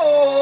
oh.